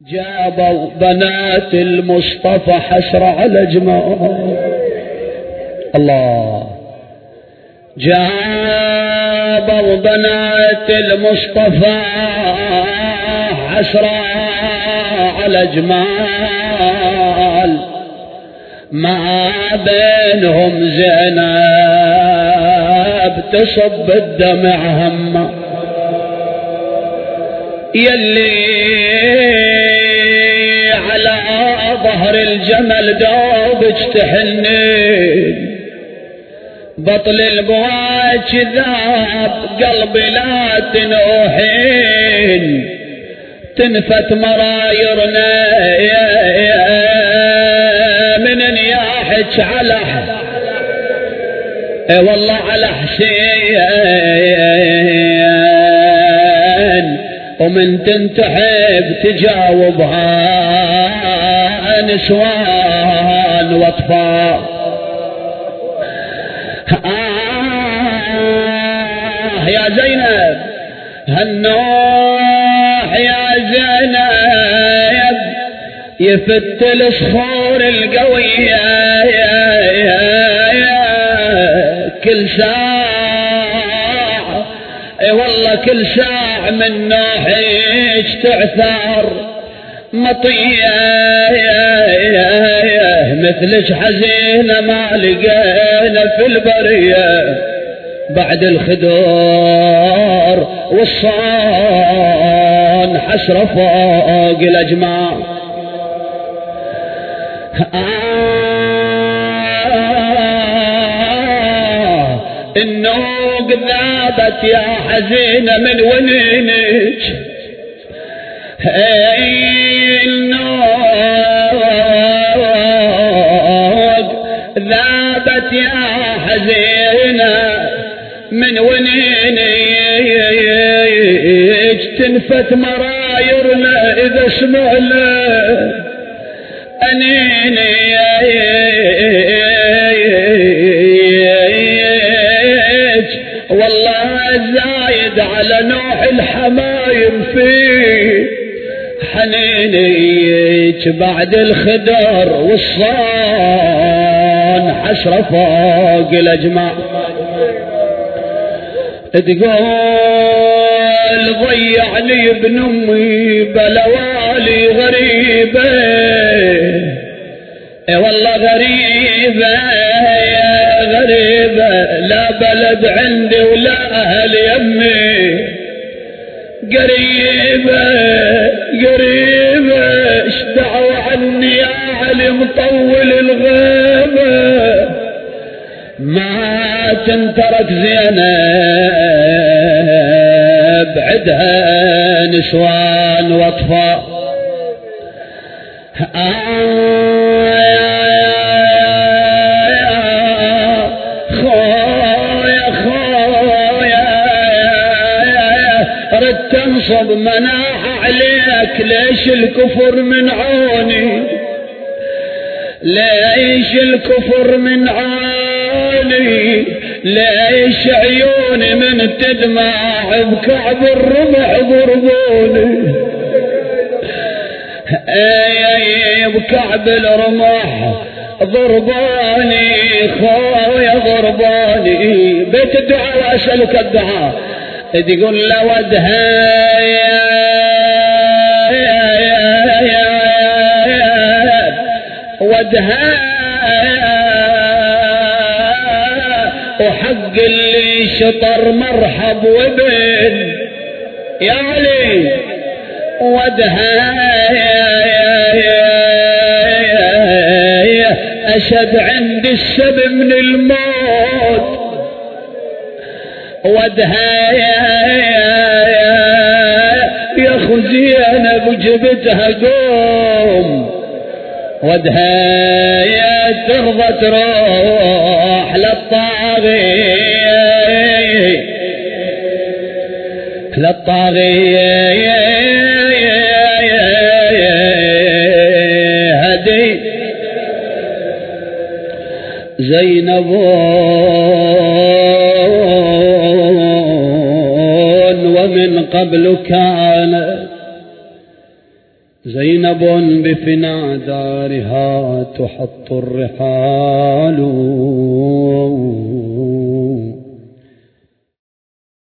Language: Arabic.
جابوا بنات المصطفى حسرة على جمال الله. جابوا بنات المصطفى حسرة على جمال. ما بينهم زينب تصب الدمع همه يلي ظهر الجمل دوبك تحنين بطل البواج ذاب قلبي لا تنوحين. تنفت مرايرنا من نياحك على إي والله على حسين ومن تنتحب تجاوبها. نسوان واطفال آه يا زينب هالنوح يا زينب يفت الصخور القوية يا يا يا كل ساعة إي والله كل ساعة من نوحيش تعثر. مطية مثلش حزينة ما لقينا في البرية بعد الخدور والصان حسرة فوق الأجمال آه النوق ذابت يا حزينة من ونينك. ذابت يا حزينة من ونينك تنفت مرايرنا إذا سمعنا أنيني والله زايد على نوح الحمايم فيه. حنينيك بعد الخدر والصان حسرة فوق الأجمع تقول ضيعني ابن أمي بلوالي غريبة. إي والله غريبة يا غريبة لا بلد عندي ولا أهل يمي. قريبة قريبة إيش دعوة عني يا علي مطول تنترك زينب عدها نسوان واطفال آه يا يا خويا خويا رد تنصب مناح عليك ليش الكفر من عوني؟ ليش الكفر من عوني؟ ليش عيوني من تدمع بكعب الرمح ضربوني اي اي بكعب الرمح ضرباني خويا ضرباني بيت الدعاء واسألك الدعاء تقول له ودها يا وحق اللي شطر مرحب وبن. يا علي ودها أشد عندي السب من الموت. ودها يا خزينة بجبتها قوم. ودها يا ترضى تروح للطاغي للطاغي هدي زينب ومن قبل كانت زينب بفنا دارها تحط الرحال.